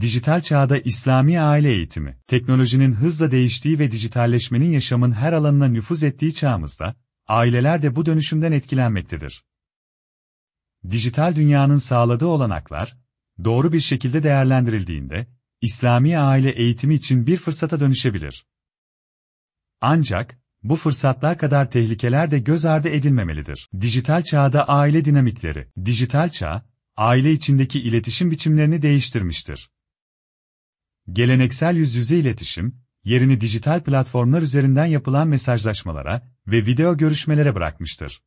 Dijital çağda İslami aile eğitimi, teknolojinin hızla değiştiği ve dijitalleşmenin yaşamın her alanına nüfuz ettiği çağımızda, aileler de bu dönüşümden etkilenmektedir. Dijital dünyanın sağladığı olanaklar, doğru bir şekilde değerlendirildiğinde, İslami aile eğitimi için bir fırsata dönüşebilir. Ancak, bu fırsatlar kadar tehlikeler de göz ardı edilmemelidir. Dijital çağda aile dinamikleri, dijital çağ, aile içindeki iletişim biçimlerini değiştirmiştir. Geleneksel yüz yüze iletişim, yerini dijital platformlar üzerinden yapılan mesajlaşmalara ve video görüşmelere bırakmıştır.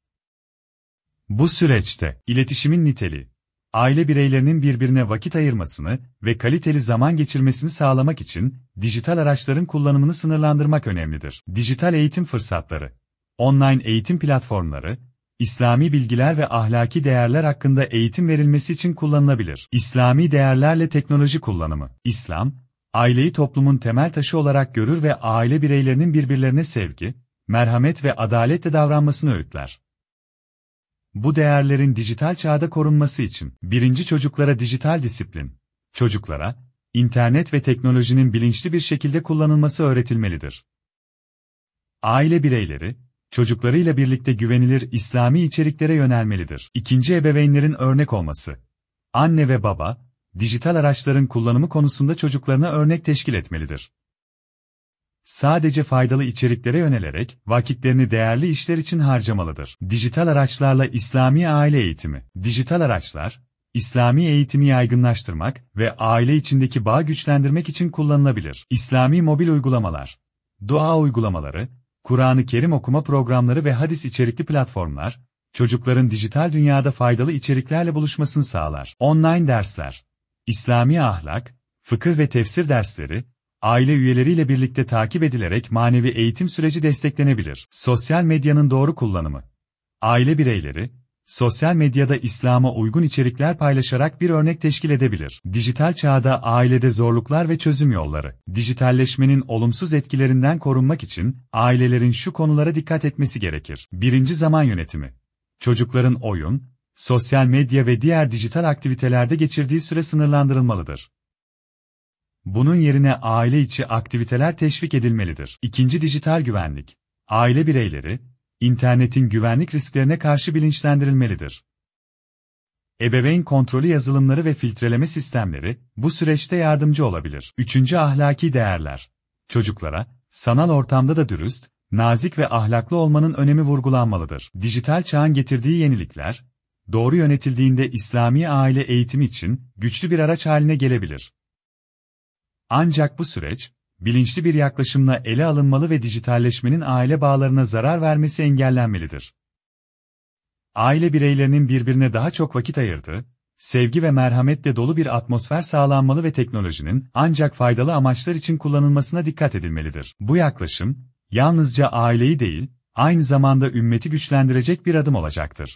Bu süreçte, iletişimin niteliği, aile bireylerinin birbirine vakit ayırmasını ve kaliteli zaman geçirmesini sağlamak için dijital araçların kullanımını sınırlandırmak önemlidir. Dijital eğitim fırsatları, online eğitim platformları, İslami bilgiler ve ahlaki değerler hakkında eğitim verilmesi için kullanılabilir. İslami değerlerle teknoloji kullanımı. İslam, aileyi toplumun temel taşı olarak görür ve aile bireylerinin birbirlerine sevgi, merhamet ve adaletle davranmasını öğütler. Bu değerlerin dijital çağda korunması için, birinci çocuklara dijital disiplin, çocuklara, internet ve teknolojinin bilinçli bir şekilde kullanılması öğretilmelidir. Aile bireyleri, çocuklarıyla birlikte güvenilir İslami içeriklere yönelmelidir. İkinci ebeveynlerin örnek olması. Anne ve baba, dijital araçların kullanımı konusunda çocuklarına örnek teşkil etmelidir. Sadece faydalı içeriklere yönelerek vakitlerini değerli işler için harcamalıdır. Dijital araçlarla İslami aile eğitimi. Dijital araçlar, İslami eğitimi yaygınlaştırmak ve aile içindeki bağ güçlendirmek için kullanılabilir. İslami mobil uygulamalar, dua uygulamaları, Kur'an-ı Kerim okuma programları ve hadis içerikli platformlar, çocukların dijital dünyada faydalı içeriklerle buluşmasını sağlar. Online dersler, İslami ahlak, fıkıh ve tefsir dersleri, aile üyeleriyle birlikte takip edilerek manevi eğitim süreci desteklenebilir. Sosyal medyanın doğru kullanımı. Aile bireyleri, sosyal medyada İslam'a uygun içerikler paylaşarak bir örnek teşkil edebilir. Dijital çağda ailede zorluklar ve çözüm yolları. Dijitalleşmenin olumsuz etkilerinden korunmak için ailelerin şu konulara dikkat etmesi gerekir. Birinci zaman yönetimi. Çocukların oyun, sosyal medya ve diğer dijital aktivitelerde geçirdiği süre sınırlandırılmalıdır. Bunun yerine aile içi aktiviteler teşvik edilmelidir. İkinci dijital güvenlik. Aile bireyleri, internetin güvenlik risklerine karşı bilinçlendirilmelidir. Ebeveyn kontrolü yazılımları ve filtreleme sistemleri, bu süreçte yardımcı olabilir. Üçüncü ahlaki değerler. Çocuklara, sanal ortamda da dürüst, nazik ve ahlaklı olmanın önemi vurgulanmalıdır. Dijital çağın getirdiği yenilikler, doğru yönetildiğinde İslami aile eğitimi için güçlü bir araç haline gelebilir. Ancak bu süreç, bilinçli bir yaklaşımla ele alınmalı ve dijitalleşmenin aile bağlarına zarar vermesi engellenmelidir. Aile bireylerinin birbirine daha çok vakit ayırdığı, sevgi ve merhametle dolu bir atmosfer sağlanmalı ve teknolojinin ancak faydalı amaçlar için kullanılmasına dikkat edilmelidir. Bu yaklaşım, yalnızca aileyi değil, aynı zamanda ümmeti güçlendirecek bir adım olacaktır.